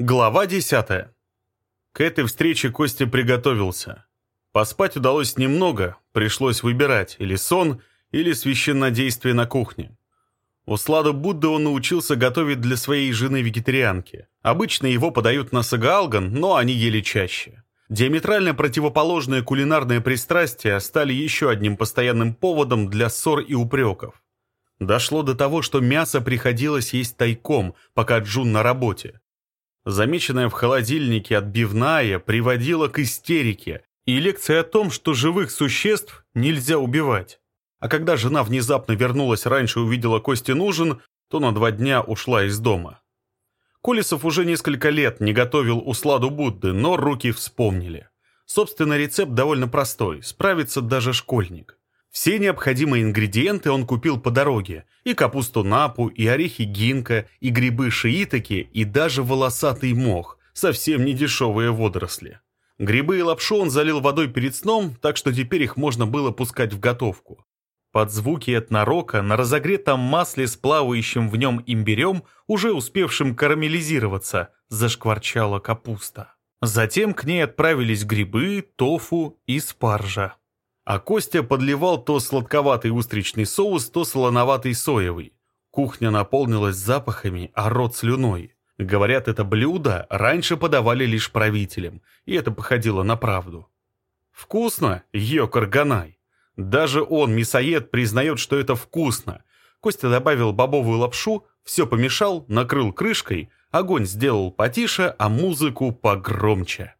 Глава 10. К этой встрече Костя приготовился. Поспать удалось немного, пришлось выбирать или сон, или священнодействие на кухне. У Слада Будды он научился готовить для своей жены-вегетарианки. Обычно его подают на сагаалган, но они ели чаще. Диаметрально противоположные кулинарные пристрастия стали еще одним постоянным поводом для ссор и упреков. Дошло до того, что мясо приходилось есть тайком, пока Джун на работе. Замеченная в холодильнике отбивная приводила к истерике и лекции о том, что живых существ нельзя убивать. А когда жена внезапно вернулась раньше и увидела Костин ужин, то на два дня ушла из дома. Колесов уже несколько лет не готовил усладу Будды, но руки вспомнили. Собственно, рецепт довольно простой, справится даже школьник. Все необходимые ингредиенты он купил по дороге. И капусту напу, и орехи гинка, и грибы шиитаки, и даже волосатый мох. Совсем не дешевые водоросли. Грибы и лапшу он залил водой перед сном, так что теперь их можно было пускать в готовку. Под звуки этнорока на разогретом масле с плавающим в нем имбирем, уже успевшим карамелизироваться, зашкварчала капуста. Затем к ней отправились грибы, тофу и спаржа а Костя подливал то сладковатый устричный соус, то солоноватый соевый. Кухня наполнилась запахами, а рот слюной. Говорят, это блюдо раньше подавали лишь правителям, и это походило на правду. Вкусно, Йокар Ганай. Даже он, мясоед, признает, что это вкусно. Костя добавил бобовую лапшу, все помешал, накрыл крышкой, огонь сделал потише, а музыку погромче.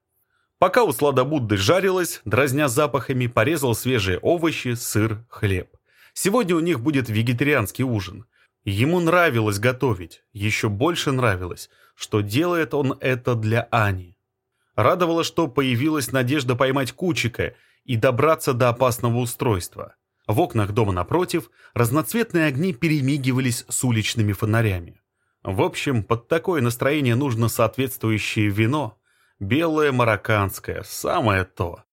Пока у Будды жарилась, дразня запахами, порезал свежие овощи, сыр, хлеб. Сегодня у них будет вегетарианский ужин. Ему нравилось готовить, еще больше нравилось, что делает он это для Ани. Радовало, что появилась надежда поймать Кучика и добраться до опасного устройства. В окнах дома напротив разноцветные огни перемигивались с уличными фонарями. В общем, под такое настроение нужно соответствующее вино, Белое марокканское, самое то.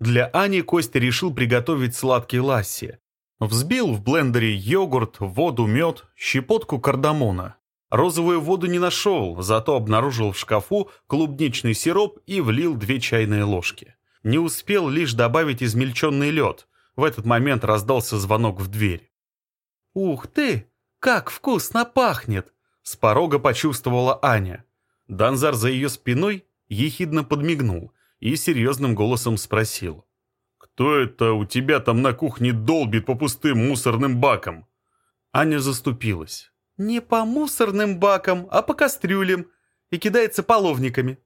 Для Ани Костя решил приготовить сладкий ласси. Взбил в блендере йогурт, воду, мед, щепотку кардамона. Розовую воду не нашел, зато обнаружил в шкафу клубничный сироп и влил две чайные ложки. Не успел лишь добавить измельченный лед. В этот момент раздался звонок в дверь. «Ух ты! Как вкусно пахнет!» С порога почувствовала Аня. Данзар за ее спиной ехидно подмигнул и серьезным голосом спросил. «Кто это у тебя там на кухне долбит по пустым мусорным бакам?» Аня заступилась. «Не по мусорным бакам, а по кастрюлям. И кидается половниками».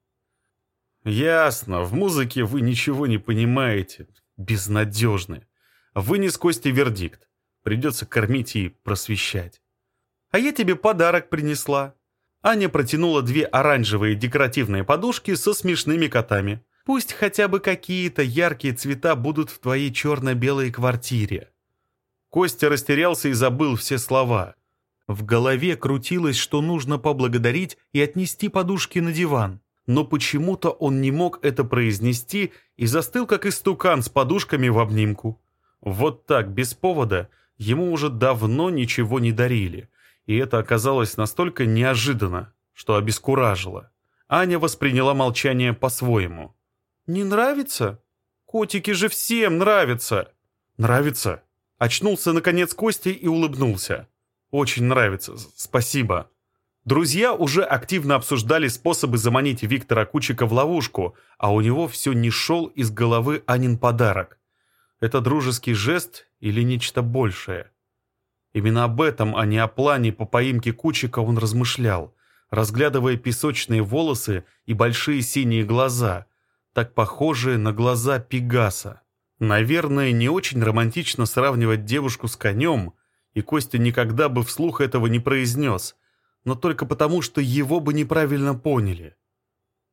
«Ясно, в музыке вы ничего не понимаете. Безнадежны. Вынес Кости вердикт. Придется кормить и просвещать». «А я тебе подарок принесла», Аня протянула две оранжевые декоративные подушки со смешными котами. «Пусть хотя бы какие-то яркие цвета будут в твоей черно-белой квартире». Костя растерялся и забыл все слова. В голове крутилось, что нужно поблагодарить и отнести подушки на диван. Но почему-то он не мог это произнести и застыл, как истукан с подушками в обнимку. Вот так, без повода, ему уже давно ничего не дарили и это оказалось настолько неожиданно, что обескуражило. Аня восприняла молчание по-своему. «Не нравится? Котики же всем нравятся!» «Нравится?» Очнулся, наконец, Костя и улыбнулся. «Очень нравится, спасибо». Друзья уже активно обсуждали способы заманить Виктора Кучика в ловушку, а у него все не шел из головы Анин подарок. Это дружеский жест или нечто большее? Именно об этом, а не о плане по поимке Кучика он размышлял, разглядывая песочные волосы и большие синие глаза, так похожие на глаза Пегаса. Наверное, не очень романтично сравнивать девушку с конем, и Костя никогда бы вслух этого не произнес, но только потому, что его бы неправильно поняли.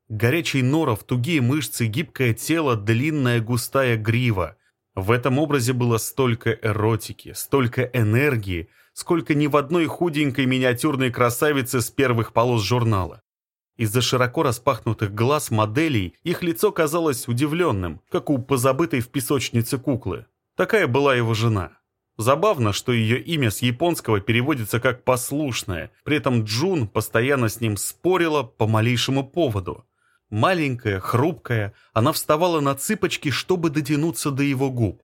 Горячий норов, тугие мышцы, гибкое тело, длинная густая грива, в этом образе было столько эротики, столько энергии, сколько ни в одной худенькой миниатюрной красавице с первых полос журнала. Из-за широко распахнутых глаз моделей их лицо казалось удивленным, как у позабытой в песочнице куклы. Такая была его жена. Забавно, что ее имя с японского переводится как «послушная», при этом Джун постоянно с ним спорила по малейшему поводу. Маленькая, хрупкая, она вставала на цыпочки, чтобы дотянуться до его губ.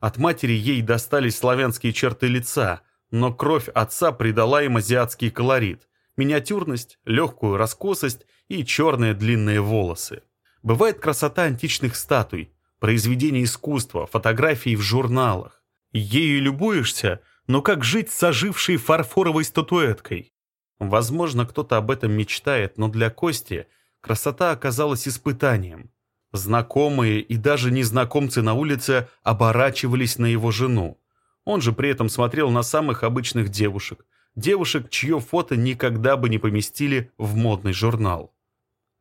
От матери ей достались славянские черты лица, но кровь отца придала им азиатский колорит, миниатюрность, легкую раскосость и черные длинные волосы. Бывает красота античных статуй, произведений искусства, фотографий в журналах. Ею любуешься, но как жить с ожившей фарфоровой статуэткой? Возможно, кто-то об этом мечтает, но для Кости красота оказалась испытанием. Знакомые и даже незнакомцы на улице оборачивались на его жену. Он же при этом смотрел на самых обычных девушек, девушек, чье фото никогда бы не поместили в модный журнал.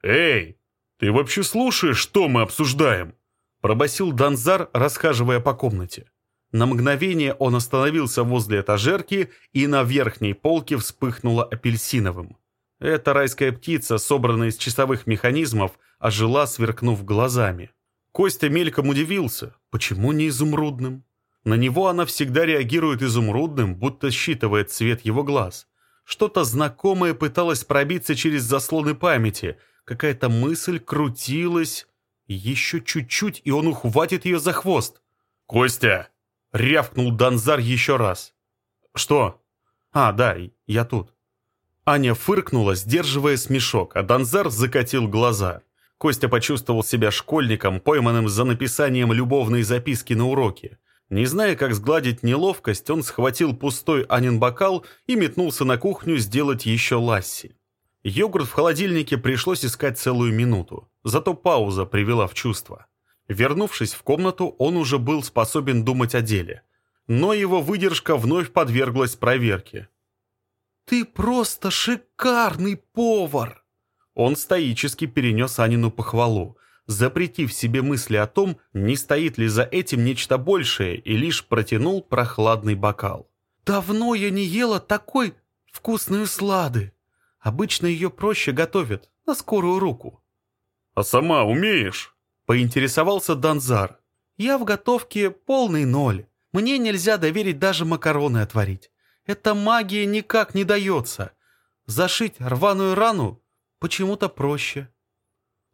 «Эй, ты вообще слушаешь, что мы обсуждаем?» пробасил Данзар, расхаживая по комнате. На мгновение он остановился возле этажерки и на верхней полке вспыхнуло апельсиновым. Эта райская птица, собранная из часовых механизмов, ожила, сверкнув глазами. Костя мельком удивился, почему не изумрудным? На него она всегда реагирует изумрудным, будто считывает цвет его глаз. Что-то знакомое пыталось пробиться через заслоны памяти, какая-то мысль крутилась, еще чуть-чуть, и он ухватит ее за хвост. «Костя!» — рявкнул Донзар еще раз. «Что?» «А, да, я тут». Аня фыркнула, сдерживая смешок, а Донзар закатил глаза. Костя почувствовал себя школьником, пойманным за написанием любовной записки на уроке. Не зная, как сгладить неловкость, он схватил пустой Анин бокал и метнулся на кухню сделать еще ласси. Йогурт в холодильнике пришлось искать целую минуту, зато пауза привела в чувство. Вернувшись в комнату, он уже был способен думать о деле. Но его выдержка вновь подверглась проверке. «Ты просто шикарный повар!» Он стоически перенес Анину похвалу, запретив себе мысли о том, не стоит ли за этим нечто большее, и лишь протянул прохладный бокал. «Давно я не ела такой вкусной слады!» Обычно ее проще готовят, на скорую руку. «А сама умеешь?» — поинтересовался Данзар. «Я в готовке полный ноль. Мне нельзя доверить даже макароны отварить. Эта магия никак не дается. Зашить рваную рану почему-то проще».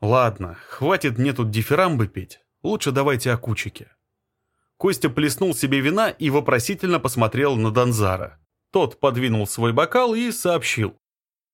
«Ладно, хватит мне тут дифирамбы петь. Лучше давайте о кучике». Костя плеснул себе вина и вопросительно посмотрел на Данзара. Тот подвинул свой бокал и сообщил.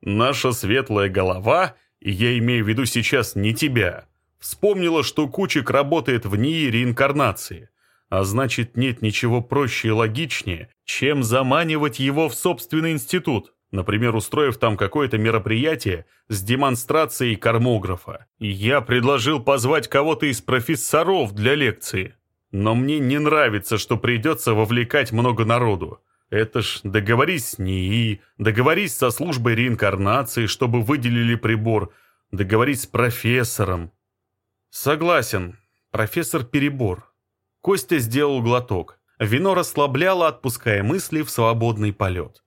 Наша светлая голова, и я имею в виду сейчас не тебя, вспомнила, что Кучик работает в НИИ реинкарнации, а значит нет ничего проще и логичнее, чем заманивать его в собственный институт, например, устроив там какое-то мероприятие с демонстрацией кармографа. Я предложил позвать кого-то из профессоров для лекции. Но мне не нравится, что придется вовлекать много народу. Это ж договорись с НИИ, договорись со службой реинкарнации, чтобы выделили прибор, договорись с профессором. Согласен, профессор перебор. Костя сделал глоток. Вино расслабляло, отпуская мысли в свободный полет.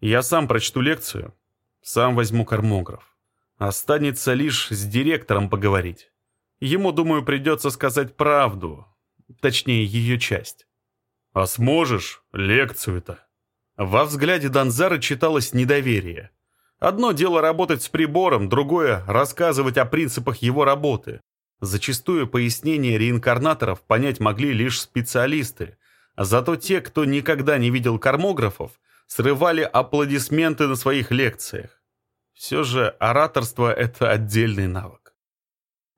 Я сам прочту лекцию, сам возьму кармограф. Останется лишь с директором поговорить. Ему, думаю, придется сказать правду, точнее, ее часть. «А сможешь лекцию-то?» Во взгляде Донзара читалось недоверие. Одно дело работать с прибором, другое — рассказывать о принципах его работы. Зачастую пояснения реинкарнаторов понять могли лишь специалисты, а зато те, кто никогда не видел кармографов, срывали аплодисменты на своих лекциях. Все же ораторство — это отдельный навык.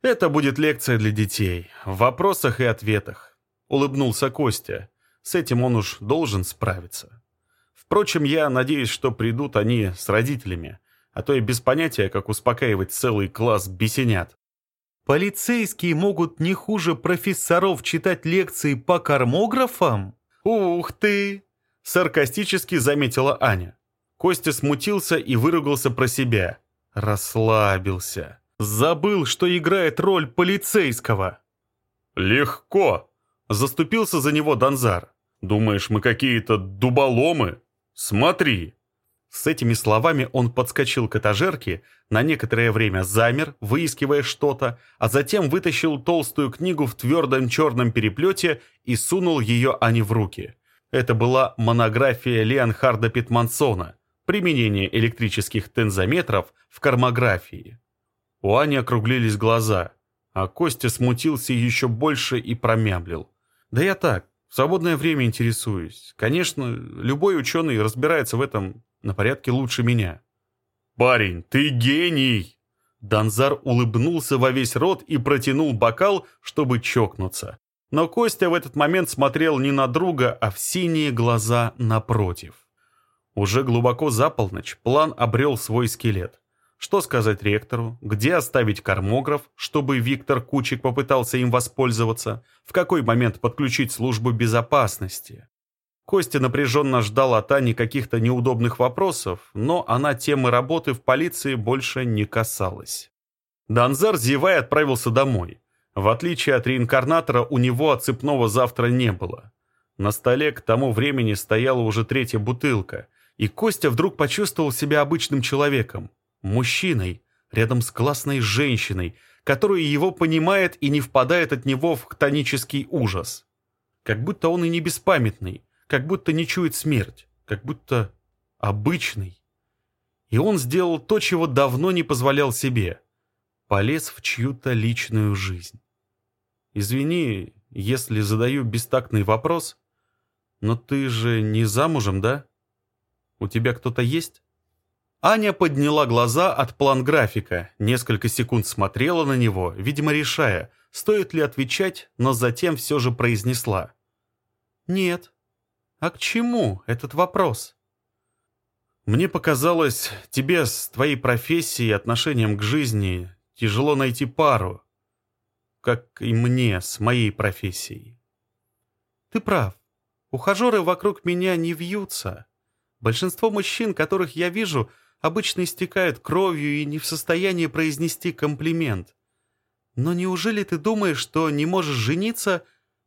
Это будет лекция для детей, в вопросах и ответах. Улыбнулся Костя. С этим он уж должен справиться. Впрочем, я надеюсь, что придут они с родителями, а то и без понятия, как успокаивать целый класс бесенят. Полицейские могут не хуже профессоров читать лекции по кармографам? Ух ты! Саркастически заметила Аня. Костя смутился и выругался про себя. Расслабился. Забыл, что играет роль полицейского. «Легко!» Заступился за него Донзар. «Думаешь, мы какие-то дуболомы?» Смотри!» С этими словами он подскочил к этажерке, на некоторое время замер, выискивая что-то, а затем вытащил толстую книгу в твердом черном переплете и сунул ее Ане в руки. Это была монография Леонхарда Питмансона «Применение электрических тензометров в кармографии». У Ани округлились глаза, а Костя смутился еще больше и промямлил. «Да я так, в свободное время интересуюсь. Конечно, любой ученый разбирается в этом на порядке лучше меня». «Парень, ты гений!» Данзар улыбнулся во весь рот и протянул бокал, чтобы чокнуться. Но Костя в этот момент смотрел не на друга, а в синие глаза напротив. Уже глубоко за полночь план обрел свой скелет. Что сказать ректору, где оставить кармограф, чтобы Виктор Кучик попытался им воспользоваться, в какой момент подключить службу безопасности. Костя напряженно ждал от Ани каких-то неудобных вопросов, но она темы работы в полиции больше не касалась. Данзар, зевая, отправился домой. В отличие от реинкарнатора, у него отцепного завтра не было. На столе к тому времени стояла уже третья бутылка, и Костя вдруг почувствовал себя обычным человеком, мужчиной, рядом с классной женщиной, которая его понимает и не впадает от него в хтонический ужас. Как будто он и не беспамятный, как будто не чует смерть, как будто обычный. И он сделал то, чего давно не позволял себе. Полез в чью-то личную жизнь. Извини, если задаю бестактный вопрос, но ты же не замужем, да? У тебя кто-то есть? Аня подняла глаза от план-графика, несколько секунд смотрела на него, видимо, решая, стоит ли отвечать, но затем все же произнесла. «Нет. А к чему этот вопрос?» «Мне показалось, тебе с твоей профессией и отношением к жизни тяжело найти пару как и мне с моей профессией. Ты прав. Ухажеры вокруг меня не вьются. Большинство мужчин, которых я вижу, обычно истекают кровью и не в состоянии произнести комплимент. Но неужели ты думаешь, что не можешь жениться,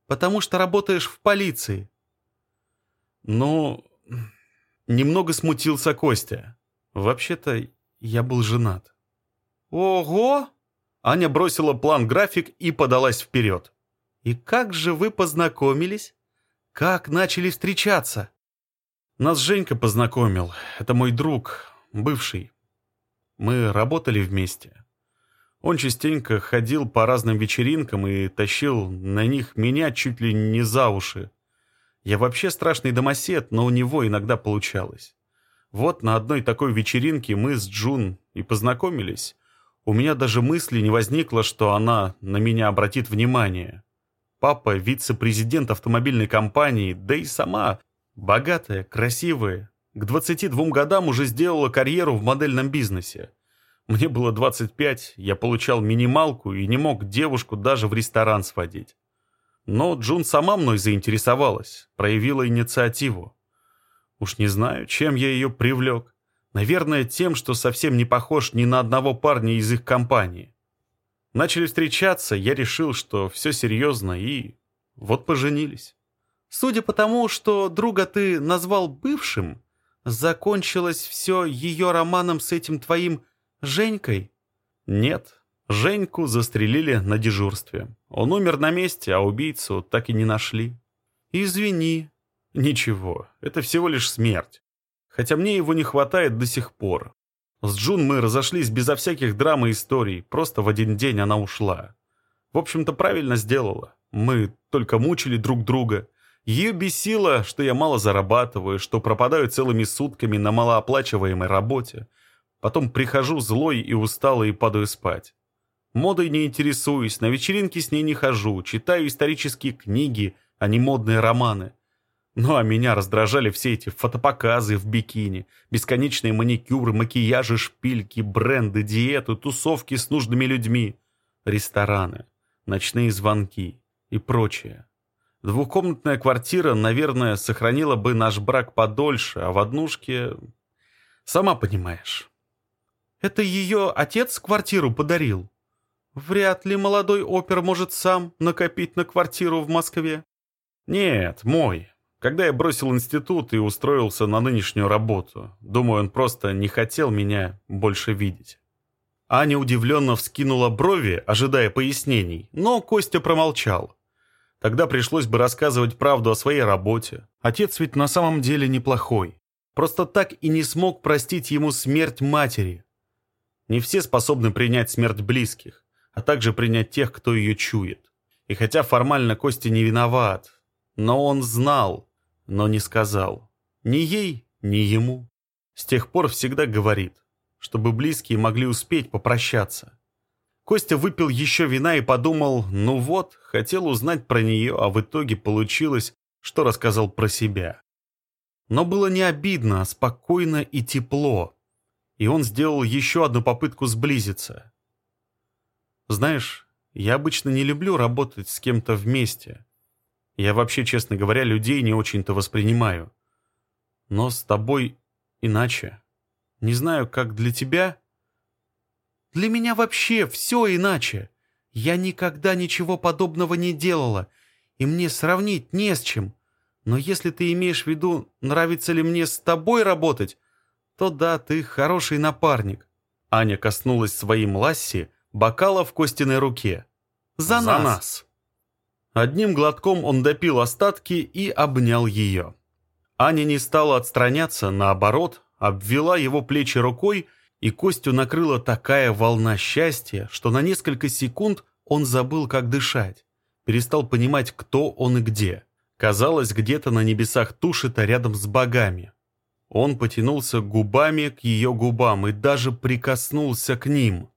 потому что работаешь в полиции? Ну, немного смутился Костя. Вообще-то я был женат. Ого! Аня бросила план-график и подалась вперед. «И как же вы познакомились? Как начали встречаться?» «Нас Женька познакомил. Это мой друг, бывший. Мы работали вместе. Он частенько ходил по разным вечеринкам и тащил на них меня чуть ли не за уши. Я вообще страшный домосед, но у него иногда получалось. Вот на одной такой вечеринке мы с Джун и познакомились. У меня даже мысли не возникло, что она на меня обратит внимание. Папа – вице-президент автомобильной компании, да и сама богатая, красивая. К 22 годам уже сделала карьеру в модельном бизнесе. Мне было 25, я получал минималку и не мог девушку даже в ресторан сводить. Но Джун сама мной заинтересовалась, проявила инициативу. Уж не знаю, чем я ее привлек. Наверное, тем, что совсем не похож ни на одного парня из их компании. Начали встречаться, я решил, что все серьезно, и вот поженились. Судя по тому, что друга ты назвал бывшим, закончилось все ее романом с этим твоим Женькой? Нет, Женьку застрелили на дежурстве. Он умер на месте, а убийцу так и не нашли. Извини. Ничего, это всего лишь смерть хотя мне его не хватает до сих пор. С Джун мы разошлись безо всяких драм и историй, просто в один день она ушла. В общем-то, правильно сделала. Мы только мучили друг друга. Ее бесило, что я мало зарабатываю, что пропадаю целыми сутками на малооплачиваемой работе. Потом прихожу злой и усталый и падаю спать. Модой не интересуюсь, на вечеринки с ней не хожу, читаю исторические книги, а не модные романы. Ну а меня раздражали все эти фотопоказы в бикини, бесконечные маникюры, макияжи, шпильки, бренды, диеты, тусовки с нужными людьми, рестораны, ночные звонки и прочее. Двухкомнатная квартира, наверное, сохранила бы наш брак подольше, а в однушке... Сама понимаешь. Это ее отец квартиру подарил? Вряд ли молодой опер может сам накопить на квартиру в Москве. Нет, мой, когда я бросил институт и устроился на нынешнюю работу, думаю, он просто не хотел меня больше видеть. Аня удивленно вскинула брови, ожидая пояснений, но Костя промолчал. Тогда пришлось бы рассказывать правду о своей работе. Отец ведь на самом деле неплохой. Просто так и не смог простить ему смерть матери. Не все способны принять смерть близких, а также принять тех, кто ее чует. И хотя формально Костя не виноват, но он знал, но не сказал. Ни ей, ни ему. С тех пор всегда говорит, чтобы близкие могли успеть попрощаться. Костя выпил еще вина и подумал, ну вот, хотел узнать про нее, а в итоге получилось, что рассказал про себя. Но было не обидно, а спокойно и тепло. И он сделал еще одну попытку сблизиться. Знаешь, я обычно не люблю работать с кем-то вместе. Я вообще, честно говоря, людей не очень-то воспринимаю. Но с тобой иначе. Не знаю, как для тебя, для меня вообще все иначе. Я никогда ничего подобного не делала, и мне сравнить не с чем. Но если ты имеешь в виду, нравится ли мне с тобой работать, то да, ты хороший напарник». Аня коснулась своим ласси бокала в Костиной руке. «За, За нас. нас!» Одним глотком он допил остатки и обнял ее. Аня не стала отстраняться, наоборот, обвела его плечи рукой и Костю накрыла такая волна счастья, что на несколько секунд он забыл, как дышать, перестал понимать, кто он и где. Казалось, где-то на небесах тушит, а рядом с богами. Он потянулся губами к ее губам и даже прикоснулся к ним.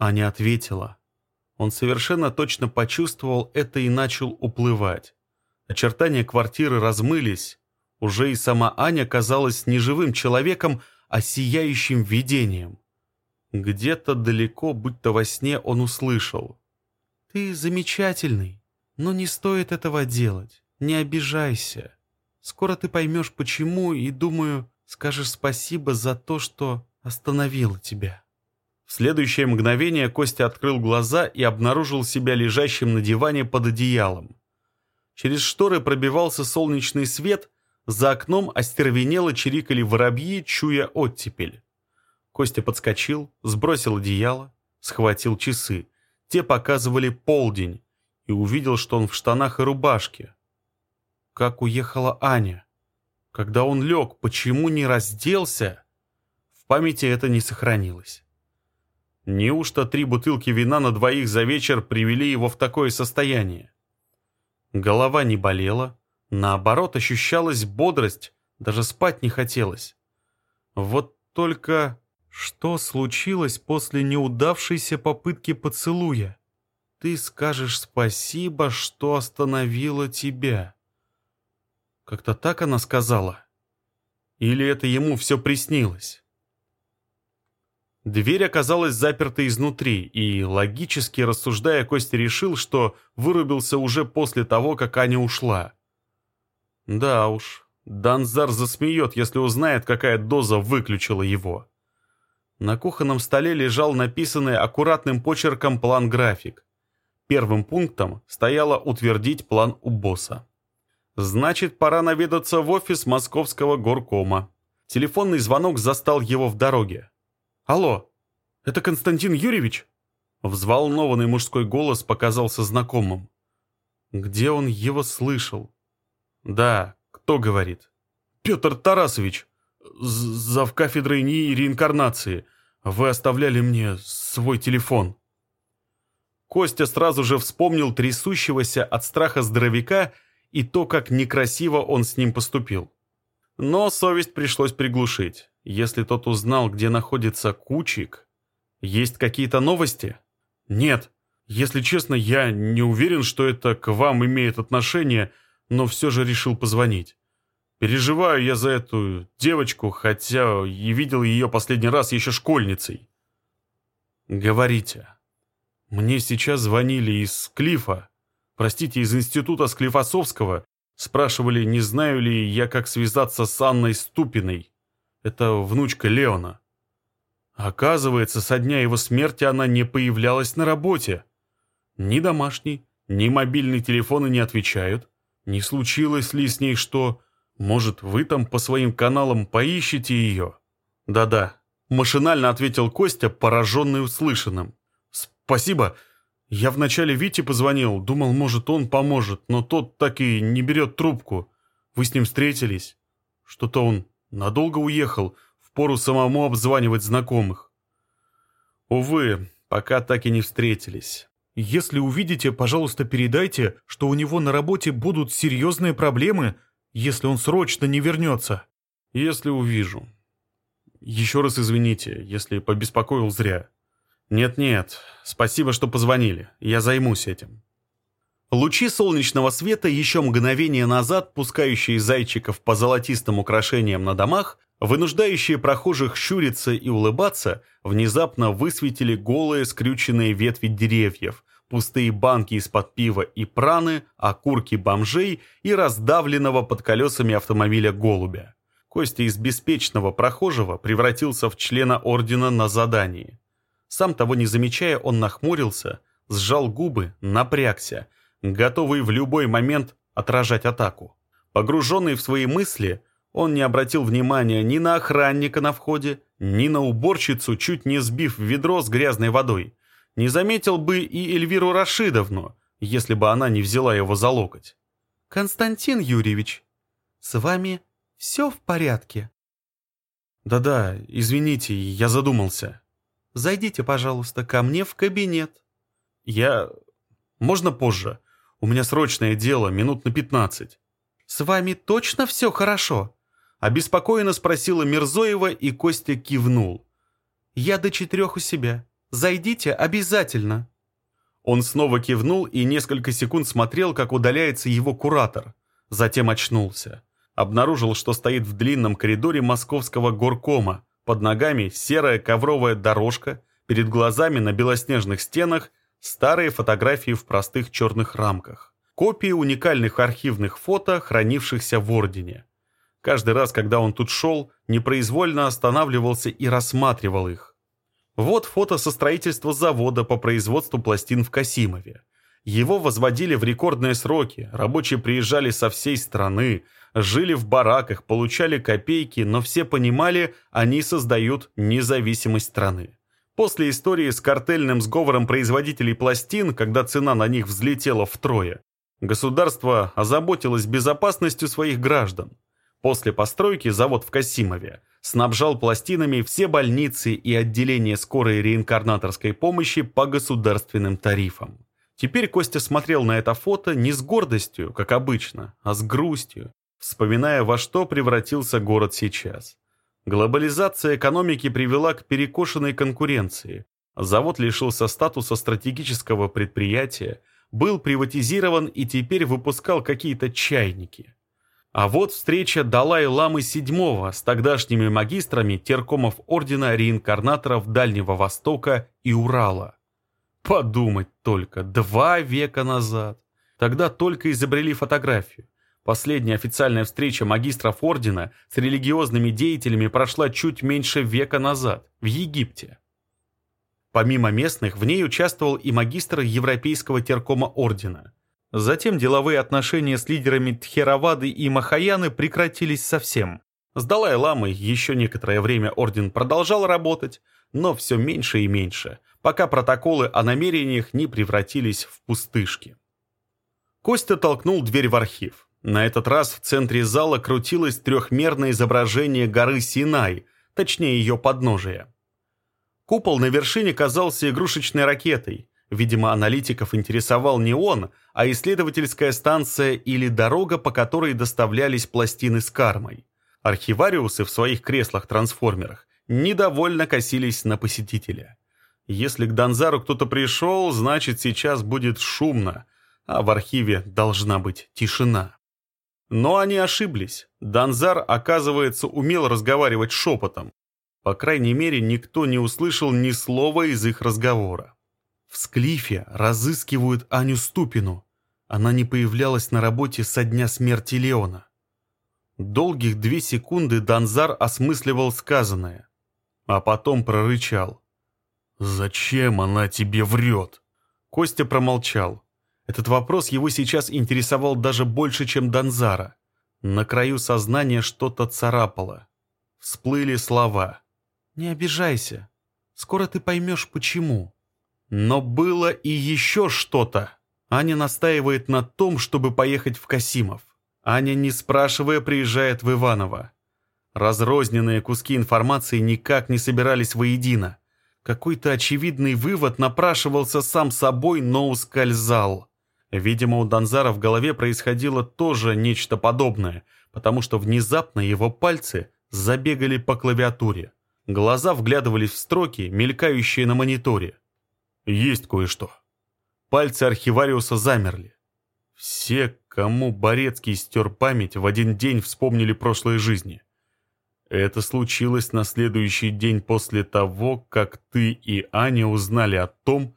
Аня ответила. Он совершенно точно почувствовал это и начал уплывать. Очертания квартиры размылись. Уже и сама Аня казалась неживым человеком, а сияющим видением. Где-то далеко, будто во сне, он услышал. «Ты замечательный, но не стоит этого делать. Не обижайся. Скоро ты поймешь, почему, и, думаю, скажешь спасибо за то, что остановила тебя». В следующее мгновение Костя открыл глаза и обнаружил себя лежащим на диване под одеялом. Через шторы пробивался солнечный свет, за окном остервенело чирикали воробьи, чуя оттепель. Костя подскочил, сбросил одеяло, схватил часы. Те показывали полдень и увидел, что он в штанах и рубашке. Как уехала Аня? Когда он лег, почему не разделся? В памяти это не сохранилось. Неужто три бутылки вина на двоих за вечер привели его в такое состояние? Голова не болела, Наоборот, ощущалась бодрость, даже спать не хотелось. Вот только что случилось после неудавшейся попытки поцелуя? Ты скажешь спасибо, что остановила тебя. Как-то так она сказала. Или это ему все приснилось? Дверь оказалась заперта изнутри, и, логически рассуждая, Костя решил, что вырубился уже после того, как Аня ушла. Да уж, Данзар засмеет, если узнает, какая доза выключила его. На кухонном столе лежал написанный аккуратным почерком план-график. Первым пунктом стояло утвердить план у босса. Значит, пора наведаться в офис московского горкома. Телефонный звонок застал его в дороге. «Алло, это Константин Юрьевич?» Взволнованный мужской голос показался знакомым. Где он его слышал? «Да, кто говорит?» «Петр Тарасович, зав кафедрой НИИ реинкарнации. Вы оставляли мне свой телефон». Костя сразу же вспомнил трясущегося от страха здоровяка и то, как некрасиво он с ним поступил. Но совесть пришлось приглушить. Если тот узнал, где находится Кучик... Есть какие-то новости? Нет. Если честно, я не уверен, что это к вам имеет отношение, но все же решил позвонить. Переживаю я за эту девочку, хотя и видел ее последний раз еще школьницей. Говорите. Мне сейчас звонили из Клифа, простите, из института Склифосовского, спрашивали, не знаю ли я, как связаться с Анной Ступиной. Это внучка Леона. Оказывается, со дня его смерти она не появлялась на работе. Ни домашний, ни мобильный телефоны не отвечают. Не случилось ли с ней что? Может, вы там по своим каналам поищете ее? Да-да, машинально ответил Костя, пораженный услышанным. Спасибо. Я вначале Вите позвонил, думал, может, он поможет, но тот так и не берет трубку. Вы с ним встретились? Что-то он надолго уехал, впору самому обзванивать знакомых. Увы, пока так и не встретились. Если увидите, пожалуйста, передайте, что у него на работе будут серьезные проблемы, если он срочно не вернется. Если увижу. Еще раз извините, если побеспокоил зря. «Нет-нет, спасибо, что позвонили. Я займусь этим». Лучи солнечного света, еще мгновение назад пускающие зайчиков по золотистым украшениям на домах, вынуждающие прохожих щуриться и улыбаться, внезапно высветили голые скрюченные ветви деревьев, пустые банки из-под пива и праны, окурки бомжей и раздавленного под колесами автомобиля голубя. Костя из беспечного прохожего превратился в члена ордена на задании. Сам того не замечая, он нахмурился, сжал губы, напрягся, готовый в любой момент отражать атаку. Погруженный в свои мысли, он не обратил внимания ни на охранника на входе, ни на уборщицу, чуть не сбив ведро с грязной водой. Не заметил бы и Эльвиру Рашидовну, если бы она не взяла его за локоть. «Константин Юрьевич, с вами все в порядке?» «Да-да, извините, я задумался». Зайдите, пожалуйста, ко мне в кабинет». «Я... Можно позже? У меня срочное дело, минут на пятнадцать». «С вами точно все хорошо?» Обеспокоенно спросила Мирзоева, и Костя кивнул. «Я до четырех у себя. Зайдите обязательно». Он снова кивнул и несколько секунд смотрел, как удаляется его куратор. Затем очнулся. Обнаружил, что стоит в длинном коридоре московского горкома, под ногами серая ковровая дорожка, перед глазами на белоснежных стенах старые фотографии в простых черных рамках. Копии уникальных архивных фото, хранившихся в Ордене. Каждый раз, когда он тут шел, непроизвольно останавливался и рассматривал их. Вот фото со строительства завода по производству пластин в Касимове. Его возводили в рекордные сроки, рабочие приезжали со всей страны, жили в бараках, получали копейки, но все понимали, они создают независимость страны. После истории с картельным сговором производителей пластин, когда цена на них взлетела втрое, государство озаботилось безопасностью своих граждан. После постройки завод в Касимове снабжал пластинами все больницы и отделения скорой реинкарнаторской помощи по государственным тарифам. Теперь Костя смотрел на это фото не с гордостью, как обычно, а с грустью, вспоминая, во что превратился город сейчас. Глобализация экономики привела к перекошенной конкуренции. Завод лишился статуса стратегического предприятия, был приватизирован и теперь выпускал какие-то чайники. А вот встреча Далай-Ламы VII с тогдашними магистрами теркомов Ордена Реинкарнаторов Дальнего Востока и Урала. Подумать только, два века назад. Тогда только изобрели фотографию. Последняя официальная встреча магистров ордена с религиозными деятелями прошла чуть меньше века назад, в Египте. Помимо местных, в ней участвовал и магистр Европейского теркома ордена. Затем деловые отношения с лидерами Тхеравады и Махаяны прекратились совсем. С Далай-ламой еще некоторое время орден продолжал работать, но все меньше и меньше, пока протоколы о намерениях не превратились в пустышки. Костя толкнул дверь в архив. На этот раз в центре зала крутилось трехмерное изображение горы Синай, точнее ее подножия. Купол на вершине казался игрушечной ракетой. Видимо, аналитиков интересовал не он, а исследовательская станция или дорога, по которой доставлялись пластины с кармой. Архивариусы в своих креслах-трансформерах недовольно косились на посетителя. Если к Донзару кто-то пришел, значит сейчас будет шумно, а в архиве должна быть тишина. Но они ошиблись. Данзар, оказывается, умел разговаривать шепотом. По крайней мере, никто не услышал ни слова из их разговора. В Склифе разыскивают Аню Ступину. Она не появлялась на работе со дня смерти Леона. Долгих две секунды Данзар осмысливал сказанное, а потом прорычал. «Зачем она тебе врет?» Костя промолчал. Этот вопрос его сейчас интересовал даже больше, чем Донзара. На краю сознания что-то царапало. Всплыли слова. «Не обижайся. Скоро ты поймешь, почему». Но было и еще что-то. Аня настаивает на том, чтобы поехать в Касимов. Аня, не спрашивая, приезжает в Иваново. Разрозненные куски информации никак не собирались воедино. Какой-то очевидный вывод напрашивался сам собой, но ускользал. Видимо, у Донзара в голове происходило тоже нечто подобное, потому что внезапно его пальцы забегали по клавиатуре. Глаза вглядывались в строки, мелькающие на мониторе. Есть кое-что. Пальцы архивариуса замерли. Все, кому Борецкий стер память, в один день вспомнили прошлые жизни. Это случилось на следующий день после того, как ты и Аня узнали о том,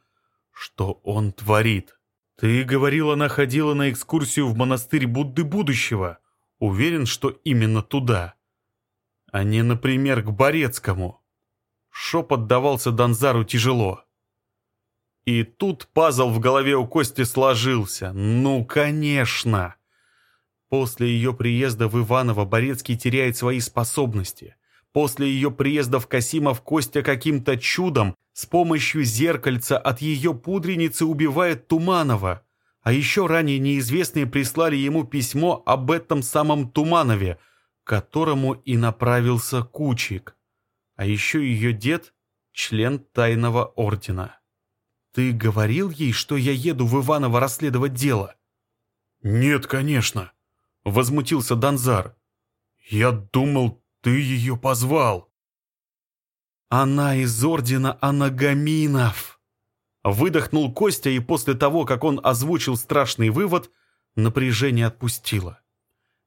что он творит. Ты говорил, она ходила на экскурсию в монастырь Будды будущего. Уверен, что именно туда. А не, например, к Борецкому. Шепот давался Донзару тяжело. И тут пазл в голове у Кости сложился. Ну, конечно! После ее приезда в Иваново Борецкий теряет свои способности. После ее приезда в Касимов Костя каким-то чудом с помощью зеркальца от ее пудреницы убивает Туманова. А еще ранее неизвестные прислали ему письмо об этом самом Туманове, к которому и направился Кучик. А еще ее дед — член тайного ордена. «Ты говорил ей, что я еду в Иваново расследовать дело?» «Нет, конечно», — возмутился Донзар. «Я думал, ты ее позвал». «Она из ордена Анагаминов!» Выдохнул Костя, и после того, как он озвучил страшный вывод, напряжение отпустило.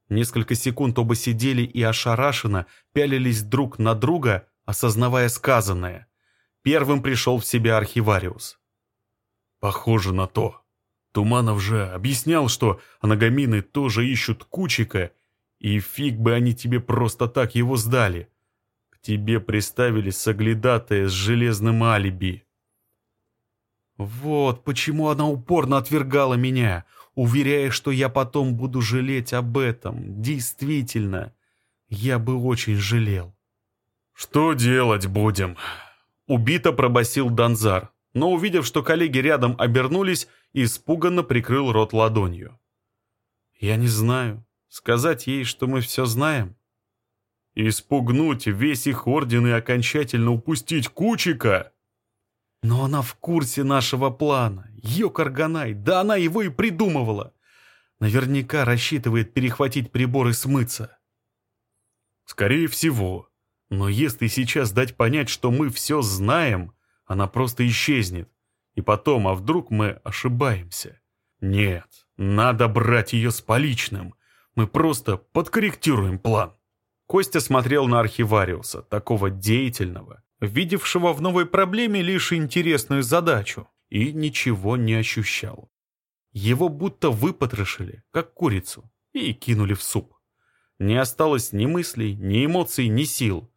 Несколько секунд оба сидели и ошарашенно пялились друг на друга, осознавая сказанное. Первым пришел в себя архивариус. «Похоже на то», Туманов же объяснял, что анагамины тоже ищут Кучика, и фиг бы они тебе просто так его сдали. К тебе приставили соглядатая с железным алиби. Вот почему она упорно отвергала меня, уверяя, что я потом буду жалеть об этом. Действительно, я бы очень жалел. «Что делать будем?» Убито пробасил Донзар, но, увидев, что коллеги рядом обернулись, испуганно прикрыл рот ладонью. «Я не знаю. Сказать ей, что мы все знаем?» «Испугнуть весь их орден и окончательно упустить Кучика?» «Но она в курсе нашего плана. Ее Карганай, да она его и придумывала. Наверняка рассчитывает перехватить прибор и смыться». «Скорее всего. Но если сейчас дать понять, что мы все знаем, она просто исчезнет. И потом, а вдруг мы ошибаемся? Нет, надо брать ее с поличным. Мы просто подкорректируем план. Костя смотрел на архивариуса, такого деятельного, видевшего в новой проблеме лишь интересную задачу, и ничего не ощущал. Его будто выпотрошили, как курицу, и кинули в суп. Не осталось ни мыслей, ни эмоций, ни сил.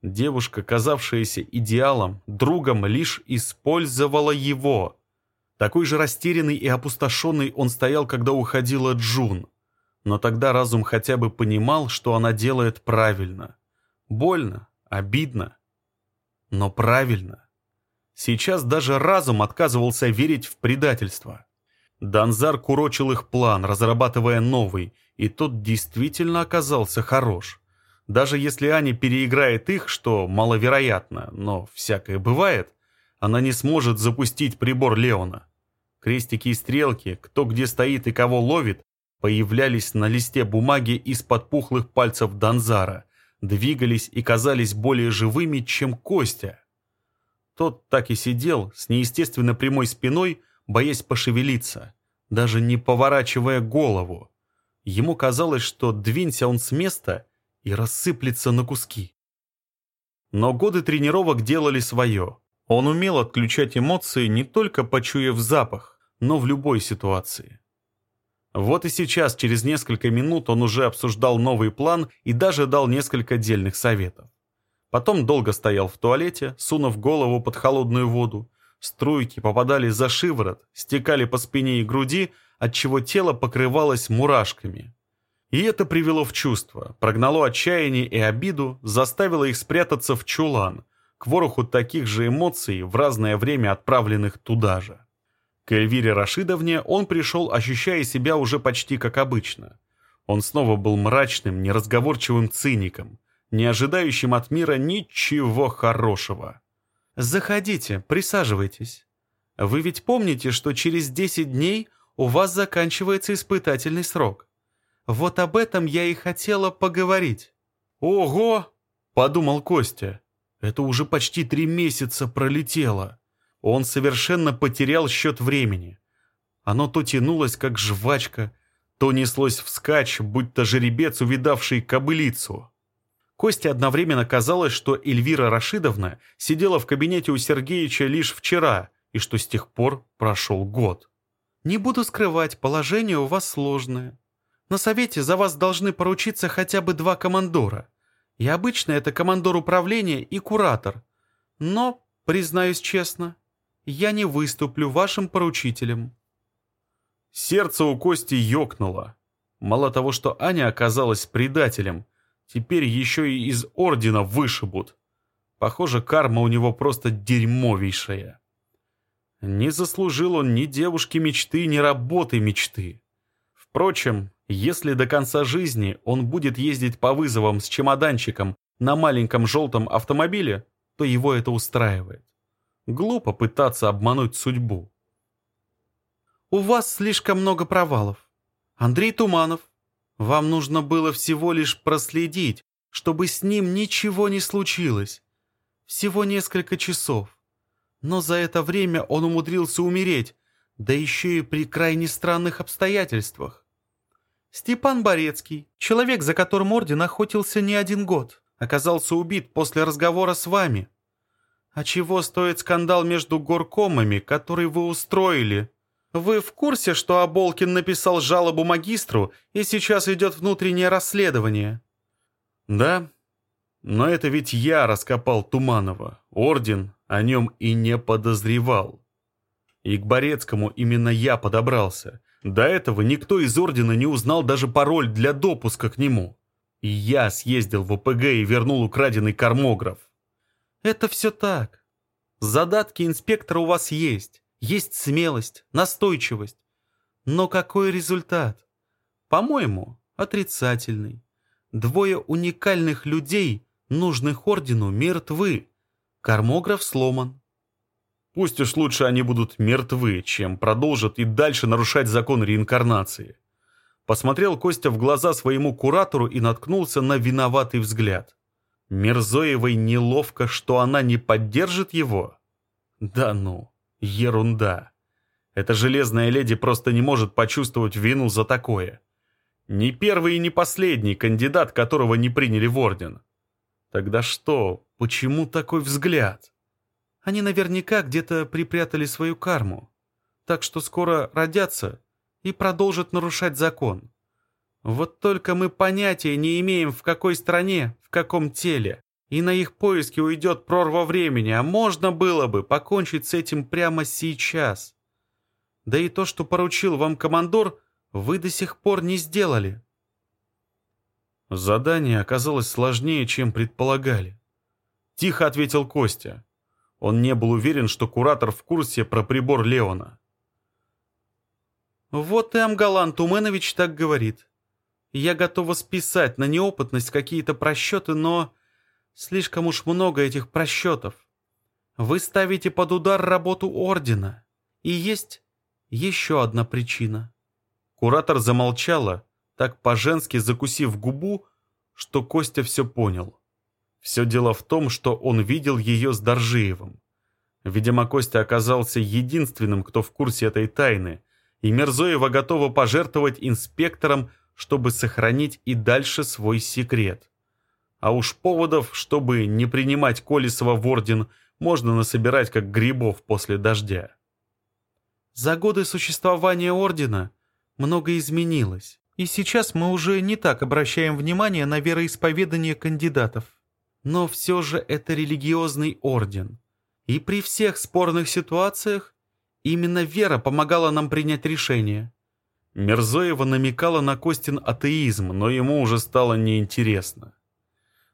Девушка, казавшаяся идеалом, другом, лишь использовала его. Такой же растерянный и опустошенный он стоял, когда уходила Джун. Но тогда разум хотя бы понимал, что она делает правильно. Больно, обидно, но правильно. Сейчас даже разум отказывался верить в предательство. Данзар курочил их план, разрабатывая новый, и тот действительно оказался хорош. Даже если Аня переиграет их, что маловероятно, но всякое бывает, она не сможет запустить прибор Леона. Крестики и стрелки, кто где стоит и кого ловит, появлялись на листе бумаги из-под пухлых пальцев Донзара, двигались и казались более живыми, чем Костя. Тот так и сидел, с неестественно прямой спиной, боясь пошевелиться, даже не поворачивая голову. Ему казалось, что двинься он с места — и рассыплется на куски. Но годы тренировок делали свое. Он умел отключать эмоции, не только почуяв запах, но в любой ситуации. Вот и сейчас, через несколько минут, он уже обсуждал новый план и даже дал несколько дельных советов. Потом долго стоял в туалете, сунув голову под холодную воду. Струйки попадали за шиворот, стекали по спине и груди, отчего тело покрывалось мурашками. И это привело в чувство, прогнало отчаяние и обиду, заставило их спрятаться в чулан, к вороху таких же эмоций, в разное время отправленных туда же. К Эльвире Рашидовне он пришел, ощущая себя уже почти как обычно. Он снова был мрачным, неразговорчивым циником, не ожидающим от мира ничего хорошего. «Заходите, присаживайтесь. Вы ведь помните, что через 10 дней у вас заканчивается испытательный срок. Вот об этом я и хотела поговорить». «Ого!» — подумал Костя. «Это уже почти три месяца пролетело». Он совершенно потерял счет времени. Оно то тянулось, как жвачка, то неслось вскачь, будто жеребец, увидавший кобылицу. Косте одновременно казалось, что Эльвира Рашидовна сидела в кабинете у Сергеевича лишь вчера, и что с тех пор прошел год. «Не буду скрывать, положение у вас сложное. На совете за вас должны поручиться хотя бы два командора. И обычно это командор управления и куратор. Но, признаюсь честно, я не выступлю вашим поручителем». Сердце у Кости ёкнуло. Мало того, что Аня оказалась предателем, теперь еще и из ордена вышибут. Похоже, карма у него просто дерьмовейшая. Не заслужил он ни девушки мечты, ни работы мечты. Впрочем, если до конца жизни он будет ездить по вызовам с чемоданчиком на маленьком желтом автомобиле, то его это устраивает. Глупо пытаться обмануть судьбу. «У вас слишком много провалов. Андрей Туманов, вам нужно было всего лишь проследить, чтобы с ним ничего не случилось. Всего несколько часов. Но за это время он умудрился умереть, да еще и при крайне странных обстоятельствах. Степан Борецкий, человек, за которым орден охотился не один год, оказался убит после разговора с вами. А чего стоит скандал между горкомами, который вы устроили? Вы в курсе, что Аболкин написал жалобу магистру, и сейчас идет внутреннее расследование? Да, но это ведь я раскопал Туманова. Орден о нем и не подозревал. И к Борецкому именно я подобрался. До этого никто из Ордена не узнал даже пароль для допуска к нему. И я съездил в ОПГ и вернул украденный кармограф. Это все так. Задатки инспектора у вас есть. Есть смелость, настойчивость. Но какой результат? По-моему, отрицательный. Двое уникальных людей, нужных ордену, мертвы. Кармограф сломан. Пусть уж лучше они будут мертвы, чем продолжат и дальше нарушать закон реинкарнации. Посмотрел Костя в глаза своему куратору и наткнулся на виноватый взгляд. Мерзоевой неловко, что она не поддержит его? Да ну, ерунда. Эта железная леди просто не может почувствовать вину за такое. Не первый и не последний кандидат, которого не приняли в орден. Тогда что, почему такой взгляд? Они наверняка где-то припрятали свою карму. Так что скоро родятся и продолжат нарушать закон. Вот только мы понятия не имеем, в какой стране, каком теле. И на их поиски уйдет прорва времени, а можно было бы покончить с этим прямо сейчас. Да и то, что поручил вам командор, вы до сих пор не сделали. Задание оказалось сложнее, чем предполагали. Тихо ответил Костя. Он не был уверен, что куратор в курсе про прибор Леона. Вот и Амгалан Туменович так говорит. Я готова списать на неопытность какие-то просчеты, но слишком уж много этих просчетов. Вы ставите под удар работу Ордена. И есть еще одна причина. Куратор замолчала, так по-женски закусив губу, что Костя все понял. Все дело в том, что он видел ее с Доржиевым. Видимо, Костя оказался единственным, кто в курсе этой тайны, и Мерзоева готова пожертвовать инспектором чтобы сохранить и дальше свой секрет. А уж поводов, чтобы не принимать Колесова в орден, можно насобирать как грибов после дождя. За годы существования ордена многое изменилось, и сейчас мы уже не так обращаем внимание на вероисповедание кандидатов. Но все же это религиозный орден, и при всех спорных ситуациях именно вера помогала нам принять решение – Мерзоева намекала на Костин атеизм, но ему уже стало неинтересно.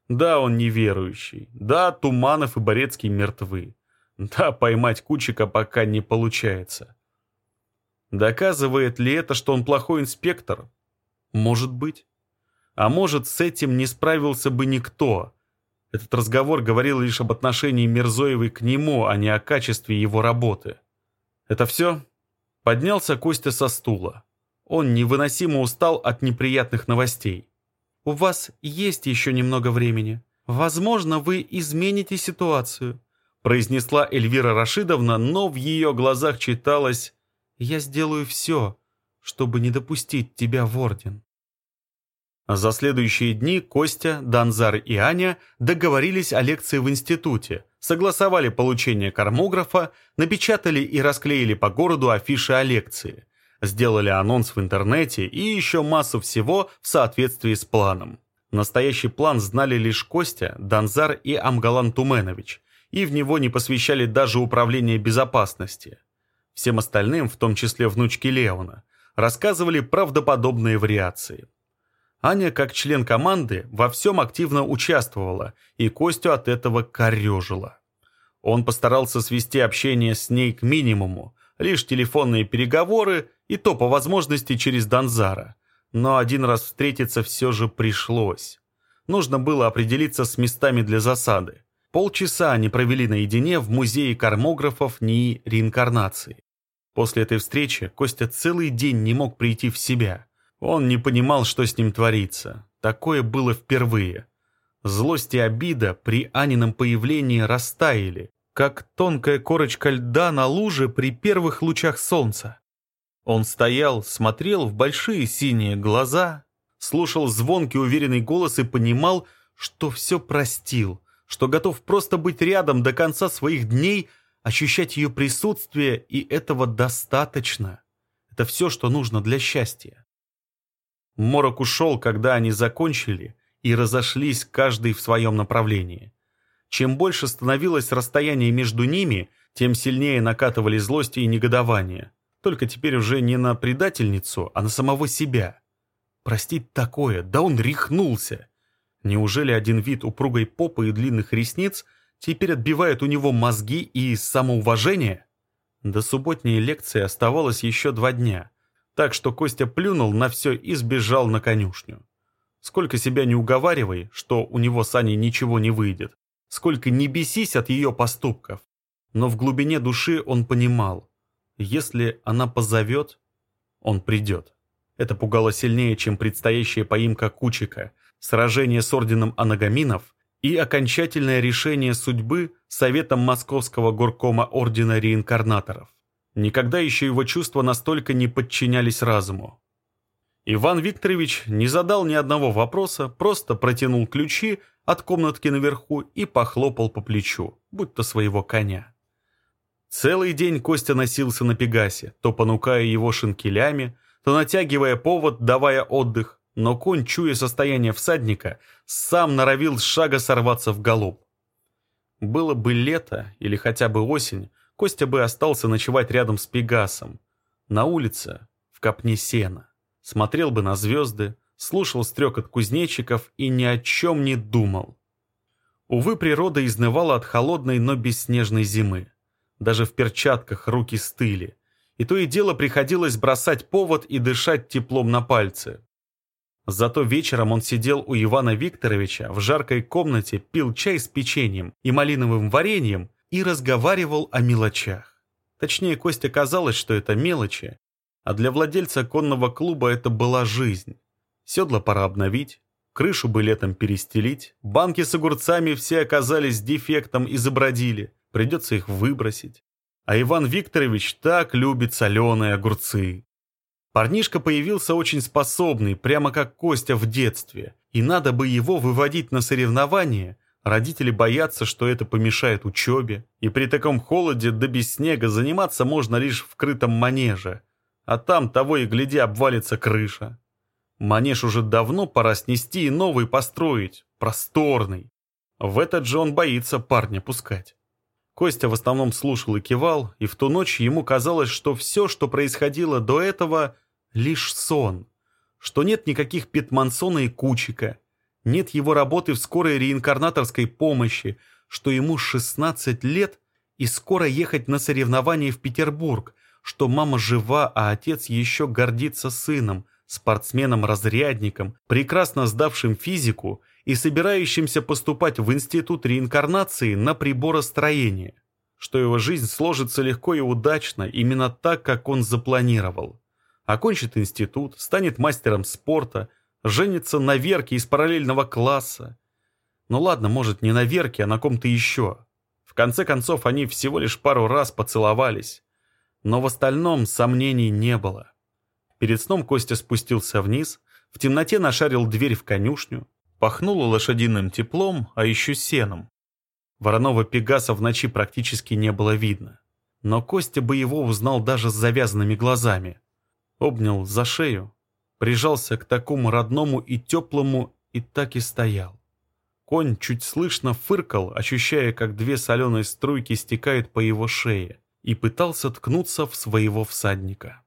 Да, он неверующий. Да, Туманов и Борецкий мертвы. Да, поймать Кучика пока не получается. Доказывает ли это, что он плохой инспектор? Может быть. А может, с этим не справился бы никто. Этот разговор говорил лишь об отношении Мирзоевой к нему, а не о качестве его работы. Это все? Поднялся Костя со стула. Он невыносимо устал от неприятных новостей. «У вас есть еще немного времени. Возможно, вы измените ситуацию», произнесла Эльвира Рашидовна, но в ее глазах читалось «Я сделаю все, чтобы не допустить тебя в орден». За следующие дни Костя, Данзар и Аня договорились о лекции в институте, согласовали получение кармографа, напечатали и расклеили по городу афиши о лекции, сделали анонс в интернете и еще массу всего в соответствии с планом. Настоящий план знали лишь Костя, Данзар и Амгалан Туменович, и в него не посвящали даже управление безопасности. Всем остальным, в том числе внучке Леона, рассказывали правдоподобные вариации. Аня, как член команды, во всем активно участвовала, и Костю от этого корежила. Он постарался свести общение с ней к минимуму, лишь телефонные переговоры, и то по возможности через Донзара. Но один раз встретиться все же пришлось. Нужно было определиться с местами для засады. Полчаса они провели наедине в музее кармографов НИИ реинкарнации. После этой встречи Костя целый день не мог прийти в себя – он не понимал, что с ним творится. Такое было впервые. Злость и обида при Анином появлении растаяли, как тонкая корочка льда на луже при первых лучах солнца. Он стоял, смотрел в большие синие глаза, слушал звонкий уверенный голос и понимал, что все простил, что готов просто быть рядом до конца своих дней, ощущать ее присутствие, и этого достаточно. Это все, что нужно для счастья. Морок ушел, когда они закончили и разошлись каждый в своем направлении. Чем больше становилось расстояние между ними, тем сильнее накатывали злость и негодование. Только теперь уже не на предательницу, а на самого себя. Простить такое, да он рехнулся. Неужели один вид упругой попы и длинных ресниц теперь отбивает у него мозги и самоуважение? До субботней лекции оставалось еще два дня – так что Костя плюнул на все и сбежал на конюшню. Сколько себя не уговаривай, что у него с Аней ничего не выйдет, сколько не бесись от ее поступков. Но в глубине души он понимал, если она позовет, он придет. Это пугало сильнее, чем предстоящая поимка Кучика, сражение с орденом анагаминов и окончательное решение судьбы Советом Московского горкома Ордена Реинкарнаторов. Никогда еще его чувства настолько не подчинялись разуму. Иван Викторович не задал ни одного вопроса, просто протянул ключи от комнатки наверху и похлопал по плечу, будто своего коня. Целый день Костя носился на Пегасе, то понукая его шинкелями, то натягивая повод, давая отдых, но конь, чуя состояние всадника, сам норовил с шага сорваться в галоп. Было бы лето или хотя бы осень, Костя бы остался ночевать рядом с Пегасом. На улице, в копне сена. Смотрел бы на звезды, слушал стрекот кузнечиков и ни о чем не думал. Увы, природа изнывала от холодной, но бесснежной зимы. Даже в перчатках руки стыли. И то и дело приходилось бросать повод и дышать теплом на пальцы. Зато вечером он сидел у Ивана Викторовича в жаркой комнате, пил чай с печеньем и малиновым вареньем и разговаривал о мелочах. Точнее, Косте казалось, что это мелочи, а для владельца конного клуба это была жизнь. Седла пора обновить, крышу бы летом перестелить, банки с огурцами все оказались дефектом и забродили, придется их выбросить. А Иван Викторович так любит соленые огурцы. Парнишка появился очень способный, прямо как Костя в детстве, и надо бы его выводить на соревнования, Родители боятся, что это помешает учебе, и при таком холоде да без снега заниматься можно лишь в крытом манеже, а там того и гляди обвалится крыша. Манеж уже давно пора снести и новый построить, просторный. В этот же он боится парня пускать. Костя в основном слушал и кивал, и в ту ночь ему казалось, что все, что происходило до этого, лишь сон, что нет никаких Петмансона и Кучика, нет его работы в скорой реинкарнаторской помощи, что ему 16 лет и скоро ехать на соревнования в Петербург, что мама жива, а отец еще гордится сыном, спортсменом-разрядником, прекрасно сдавшим физику и собирающимся поступать в Институт реинкарнации на приборостроение, что его жизнь сложится легко и удачно, именно так, как он запланировал. Окончит институт, станет мастером спорта, женится на Верке из параллельного класса. Ну ладно, может, не на Верке, а на ком-то еще. В конце концов, они всего лишь пару раз поцеловались. Но в остальном сомнений не было. Перед сном Костя спустился вниз, в темноте нашарил дверь в конюшню, пахнуло лошадиным теплом, а еще сеном. Воронова Пегаса в ночи практически не было видно. Но Костя бы его узнал даже с завязанными глазами. Обнял за шею, прижался к такому родному и теплому и так и стоял. Конь чуть слышно фыркал, ощущая, как две соленые струйки стекают по его шее, и пытался ткнуться в своего всадника.